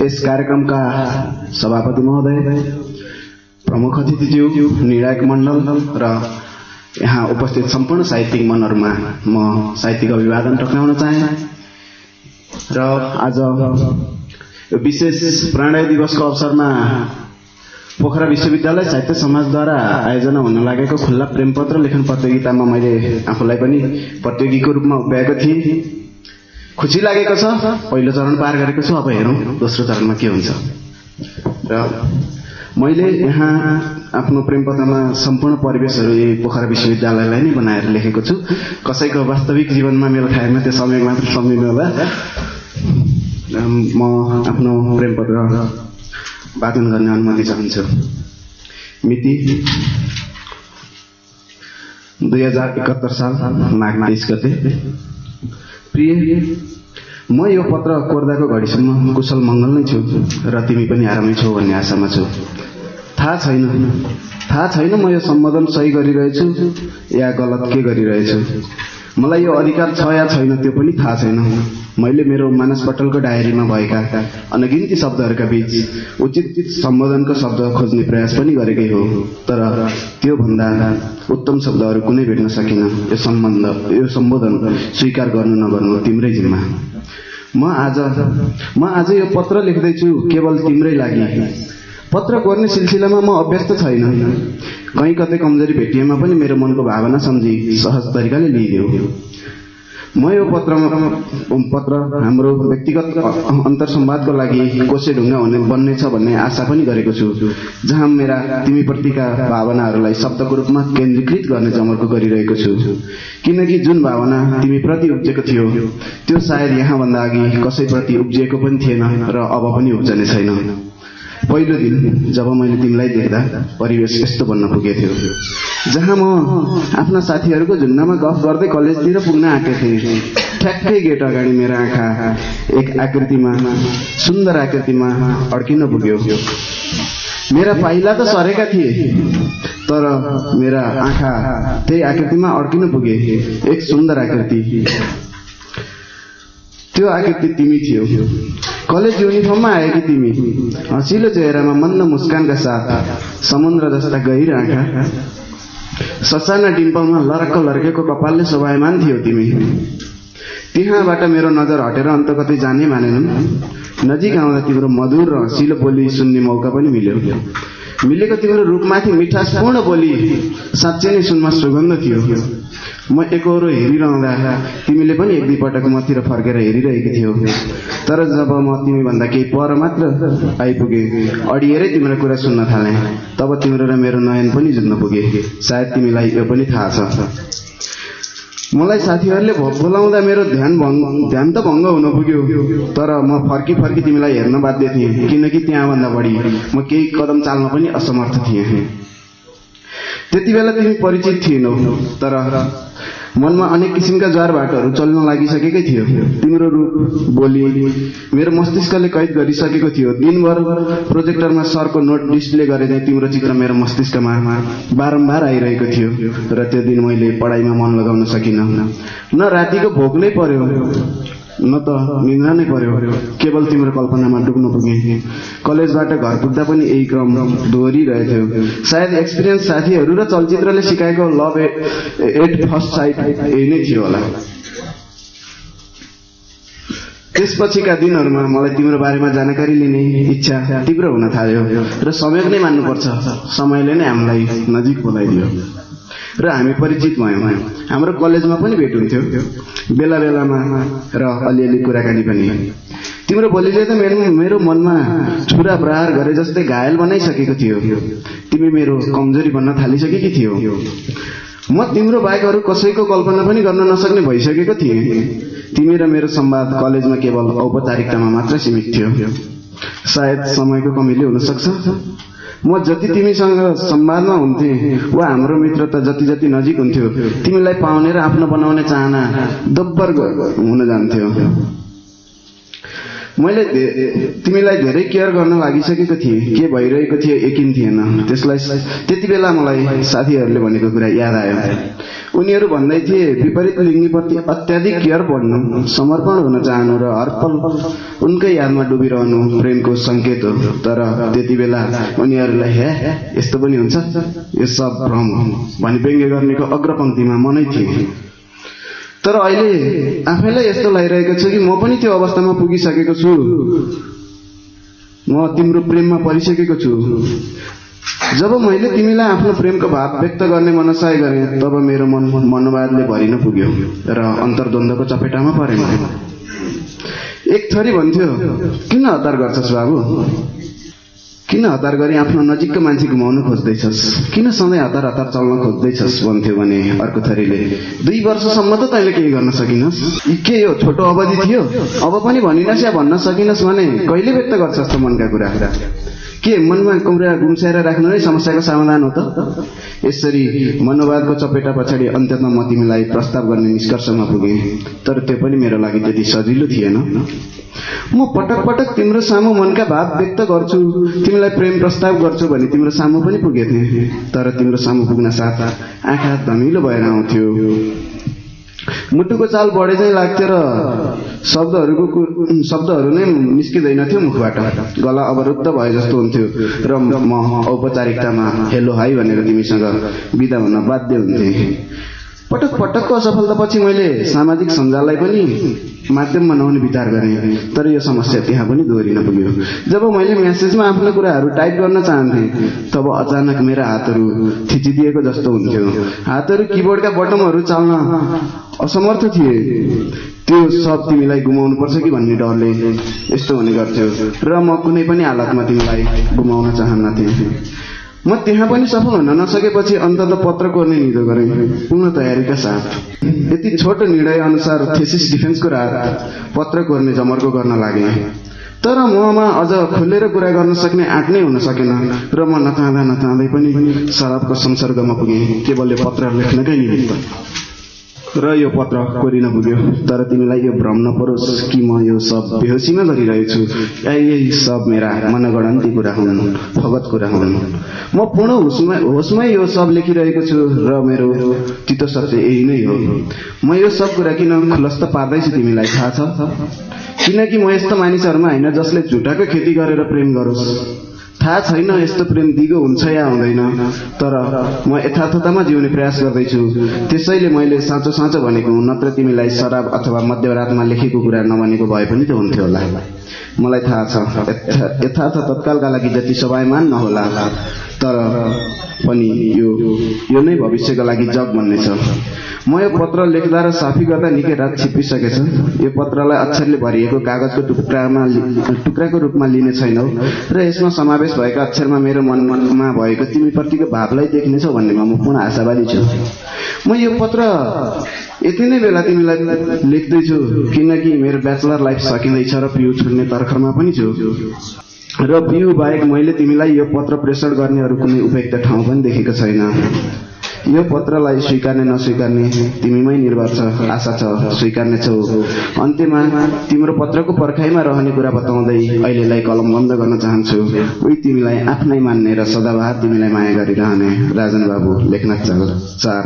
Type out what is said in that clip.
यस कार्यक्रमका सभापति महोदय प्रमुख अतिथिज्यू निर्णायक मण्डल र यहाँ उपस्थित सम्पूर्ण साहित्यिक मनहरूमा म साहित्यिक अभिवादन टक्राउन चाहे। र आज यो विशेष प्राणय दिवसको अवसरमा पोखरा विश्वविद्यालय साहित्य समाजद्वारा आयोजना हुन लागेको खुल्ला प्रेमपत्र लेखन प्रतियोगितामा मैले आफूलाई पनि प्रतियोगीको रूपमा उभ्याएको थिएँ। खुसी लागेको छ। पहिलो चरण पार गरेको छु। अब हेरौँ दोस्रो चरणमा के हुन्छ। र मैले यहाँ आफ्नो प्रेमपत्रमा सम्पूर्ण परिवेशहरू यही पोखरा विश्वविद्यालयलाई नै बनाएर लेखेको छु। कसैको वास्तविक जीवनमा मेल खाएन त्यो समय मात्र सम्झिनु होला। म आफ्नो प्रेमपत्र वाचन गर्ने अनुमति चाहन्छु। मिति दुई हजार एकात्तर साल माघ तेइस गते प्रिय म यो पत्र कोर्दाको घडीसम्म कुशल मङ्गल नै छु र तिमी पनि आरामै छौ भन्ने आशामा छु। थाहा छैन थाहा छैन म यो सम्बोधन सही गरिरहेछु या गलत के गरिरहेछु। मलाई यो अधिकार छ या छैन त्यो पनि थाहा छैन। मैले मेरो मानसपटलको डायरीमा भएका अनगिन्ती शब्दहरूका बीच उचित सम्बोधनको शब्द खोज्ने प्रयास पनि गरेकै हो। तर त्यो भन्दा उत्तम शब्दहरू कुनै भेट्न सकिन यो सम्बन्ध यो सम्बोधन स्वीकार गर्नु नगर्नु तिम्रै जिम्मा म आज म आज यो पत्र लेख्दैछु केवल तिम्रै लागि। पत्र कोर्ने सिलसिलामा म अभ्यस्त छैन। कहीँ कतै कमजोरी भेटिएमा पनि मेरो मनको भावना सम्झी सहज तरिकाले लिइदेऊ। म यो पत्रमा पत्र हाम्रो व्यक्तिगत अन्तर संवादको लागि कोसे ढुङ्गा हुने बन्नेछ भन्ने आशा पनि गरेको छु जहाँ मेरा तिमीप्रतिका भावनाहरूलाई शब्दको रूपमा केन्द्रीकृत गर्ने जमर्को गरिरहेको छु। किनकि जुन भावना तिमीप्रति उब्जेको थियो त्यो सायद यहाँभन्दा अघि कसैप्रति उब्जिएको पनि थिएन र अब पनि उब्जने छैन। पहिलो दिन जब मैले तिमीलाई देख्दा परिवेश यस्तो बन्न पुगेको थियो। जहाँ म आफ्ना साथीहरूको झुन्डामा गफ गर्दै कलेजतिर पुग्न आँटेको थिएँ। ठ्याक्कै गेट अगाडि मेरो आँखा एक आकृतिमा सुन्दर आकृतिमा अड्किन पुग्यो। मेरा पाइला त सरेका थिए तर मेरा आँखा त्यही आकृतिमा अड्किन पुगे। एक सुन्दर आकृति। त्यो आकृति तिमी थियो। कलेज युनिफर्ममा आएकी तिमी। हँसिलो चेहरामा मन्द मुस्कानका साथ समुद्र जस्ता गहिर आँखा। ससाना डिम्पलमा लरक्क लर्केको कपालले शोभायमान थियो तिमी। त्यहाँबाट मेरो नजर हटेर अन्त कतै जाने मानेनन्। नजिक आउँदा तिम्रो मधुर र हँसिलो बोली सुन्ने मौका पनि मिल्यो। मिलेको तिम्रो रूपमाथि मिठासपूर्ण बोली साँच्चै नै सुनमा सुगन्ध थियो। म एकहोरो हेरिरहँदा तिमीले पनि एक दुईपटक मतिर फर्केर हेरिरहेको थियौ। तर जब म तिमीभन्दा केही पर मात्र आइपुगे अडिएरै तिम्रो कुरा सुन्न थाले। तब तिम्रो र मेरो नयन पनि जुत्न पुगे। सायद तिमीलाई यो पनि थाहा छ। मलाई साथीहरूले बोलाउँदा मेरो ध्यान भङ्ग ध्यान त भङ्ग हुन पुग्यो तर म फर्की फर्की तिमीलाई हेर्न बाध्य थिएँ किनकि त्यहाँभन्दा बढी म केही कदम चाल्न पनि असमर्थ थिएँ। त्यति बेला तिमी परिचित थिएनौ तर मनमा अनेक किसिमका ज्वार बाटोहरू चल्न लागिसकेकै थियो। तिम्रो रूप बोली मेरो मस्तिष्कले कैद गरिसकेको थियो। दिनभर प्रोजेक्टरमा सरको नोट डिस्प्ले गरे चाहिँ तिम्रो चित्र मेरो मस्तिष्कमा बारम्बार आइरहेको थियो र त्यो दिन मैले पढाइमा मन लगाउन सकिनँ। न रातिको भोक नै पर्यो। न त निन्द्रा नै पर्यो। केवल तिम्रो कल्पनामा डुब्न पुगे। कलेजबाट घर पुग्दा पनि यही क्रम दोहोरिरहेथ्यो। सायद एक्सपिरियन्स साथीहरू र चलचित्रले सिकाएको लभ एट फर्स्ट साइट यही नै थियो होला। त्यसपछिका दिनहरूमा मलाई तिम्रो बारेमा जानकारी लिने इच्छा तीव्र हुन थाल्यो र समय नै मान्नुपर्छ। समयले नै हामीलाई नजिक बोलाइदियो। र हामी परिचित भयौँ हाम्रो कलेजमा पनि भेट हुन्थ्यो। बेला बेलामा र अलिअलि कुराकानी पनि। तिम्रो बोलीले त मेरो मेरो मनमा छुरा प्रहार गरे जस्तै घायल बनाइसकेको थियो। तिमी मेरो कमजोरी बन्न थालिसकेकी थियौ। म तिम्रो बाहेक अरू कसैको कल्पना पनि गर्न नसक्ने भइसकेको थिएँ। तिमी र मेरो संवाद कलेजमा केवल औपचारिकतामा मात्र सीमित थियो। सायद समयको कमीले हुन सक्छ म जति तिमीसँग संवादमा हुन्थे वा हाम्रो मित्रता जति जति नजिक हुन्थ्यो तिमीलाई पाउने र आफ्नो बनाउने चाहना दोब्बर हुन जान्थ्यो। मैले तिमीलाई धेरै केयर गर्न लागिसकेको थिएँ। के भइरहेको थियो यकिन थिएन। त्यसलाई त्यति बेला मलाई साथीहरूले भनेको कुरा याद आयो। उनीहरू भन्दै थिए विपरीत लिङ्गीप्रति अत्याधिक केयर बढ्नु समर्पण हुन चाहनु र हरपल उनकै यादमा डुबिरहनु प्रेमको सङ्केत हो। तर त्यति बेला उनीहरूलाई हे यस्तो पनि हुन्छ? यो सब भ्रम भनी व्यङ्ग्य गर्नेको अग्रपङ्क्तिमा मनै थिए। तर अहिले आफैलाई यस्तो लागिरहेको छ कि म पनि त्यो अवस्थामा पुगिसकेको छु। म तिम्रो प्रेममा परिसकेको छु। जब मैले तिमीलाई आफ्नो प्रेमको भाव व्यक्त गर्ने मनसाय गरेँ तब मेरो मन मनोवादले भरिन पुग्यो र अन्तर्द्वन्द्वको चपेटामा परेन। एक थरी भन्थ्यो किन हतार गर्छस् बाबु? किन हतार गरी आफ्नो नजिकको मान्छे घुमाउन खोज्दैछस्? किन सधैँ हतार हतार चल्न खोज्दैछस्? भन्थ्यो भने अर्को थरीले दुई वर्षसम्म त तैँले केही गर्न सकिनस्? के यो छोटो अवधि थियो? अब पनि भनिनस् या भन्न सकिनस् भने कहिले व्यक्त गर्छस् त मनका कुरा? के मनमा कुरा गुम्साएर राख्नु नै समस्याको समाधान हो त? यसरी मनोवादको चपेटा पछाडि अन्ततमा म तिमीलाई प्रस्ताव गर्ने निष्कर्षमा पुगेँ तर त्यो पनि मेरो लागि त्यति सजिलो थिएन। म पटक पटक तिम्रो सामु मनका भाव व्यक्त गर्छु तिमीलाई प्रेम प्रस्ताव गर्छु भने तिम्रो सामु पनि पुगेको थिएँ तर तिम्रो सामु पुग्न साथ आँखा धमिलो भएर आउँथ्यो। मुटुको चाल बढे चाहिँ लाग्थ्यो र शब्दहरूको शब्दहरू नै निस्किँदैन थियो मुखबाट। गला अवरुद्ध भए जस्तो हुन्थ्यो र म औपचारिकतामा हेलो हाई भनेर तिमीसँग बिदा हुन बाध्य हुन्थे। पटक पटकको असफलतापछि मैले सामाजिक सञ्जाललाई पनि माध्यम बनाउने विचार गरेँ। तर यो समस्या त्यहाँ पनि दोहोरिन पुग्यो। जब मैले म्यासेजमा आफ्नो कुराहरू टाइप गर्न चाहन्थेँ तब अचानक मेरा हातहरू थिचिदिएको जस्तो हुन्थ्यो। हातहरू किबोर्डका बटमहरू चाल्न असमर्थ थिए। त्यो सब तिमीलाई गुमाउनुपर्छ कि भन्ने डरले यस्तो हुने गर्थ्यो। र म कुनै पनि हालतमा तिमीलाई गुमाउन चाहन्नथेँ। म त्यहाँ पनि सफल हुन नसकेपछि अन्तत पत्र कोर्ने निधो गरेँ। पूर्ण तयारीका साथ। यति छोटो निर्णय अनुसार थेसिस डिफेन्सको रात पत्र कोर्ने जमर्को गर्न लागे। तर ममा अझ खुलेर कुरा गर्न सक्ने आँट नै हुन सकेन र म नचाहँदा नचाहँदै पनि शराबको संसर्गमा पुगेँ। केवल यो पत्र लेख्नकै निमित्त। र यो पत्र कोरिन पुग्यो तर तिमीलाई यो भ्रम नपरोस् कि म यो सब बेहोसीमा गरिरहेछु यही सब मेरा मनगणन्ती कुरा हुन् फगत कुरा हुन्। म पूर्ण होसमै होसमै यो सब लेखिरहेको छु र मेरो चित्त सत्य यही नै हो। म यो सब कुरा किन खुलस्त पार्दैछु तिमीलाई थाहा छ? किनकि म यस्तो मानिसहरूमा होइन जसले झुटाको खेती गरेर प्रेम गरोस्। थाहा छैन यस्तो प्रेम दिगो हुन्छ या हुँदैन तर म यथार्थतामा जिउने प्रयास गर्दैछु। त्यसैले मैले साँचो साँचो भनेको नत्र तिमीलाई शराब अथवा मध्यरातमा लेखेको कुरा नभनेको भए पनि त हुन्थ्यो होला। मलाई थाहा छ। यथार्थ तत्कालका लागि जति सभायमान नहोला तर पनि यो यो नै भविष्यको लागि जग भन्ने म यो पत्र लेख्दा र साफी गर्दा निकै रात छिपिसकेछ यो पत्रलाई अक्षरले भरिएको कागजको टुक्रामा टुक्राको रूपमा लिने छैनौ र यसमा समावेश भएका अक्षरमा मेरो मनमा भएको तिमीप्रतिको भावलाई देख्नेछौ भन्नेमा म पूर्ण आशावादी छु। म यो पत्र यति नै बेला तिमीलाई लेख्दैछु। किनकि मेरो ब्याचलर लाइफ सकिँदैछ र पिउ छोड्ने तर्खरमा पनि छु। र पिउ बाहेक मैले तिमीलाई यो पत्र प्रेषण गर्नेहरू कुनै उपयुक्त ठाउँ पनि देखेको छैन। यो पत्रलाई स्वीकार्ने नस्वीकार्ने तिमीमै निर्भर छ आशा छ स्वीकार्ने छौ। अन्त्यमा तिम्रो पत्रको पर्खाइमा रहने कुरा बताउँदै अहिलेलाई कलम बन्द गर्न चाहन्छु। उही तिमीलाई आफ्नै मान्ने र सदाबहार तिमीलाई माया गरिरहने राजन बाबु लेख्न चार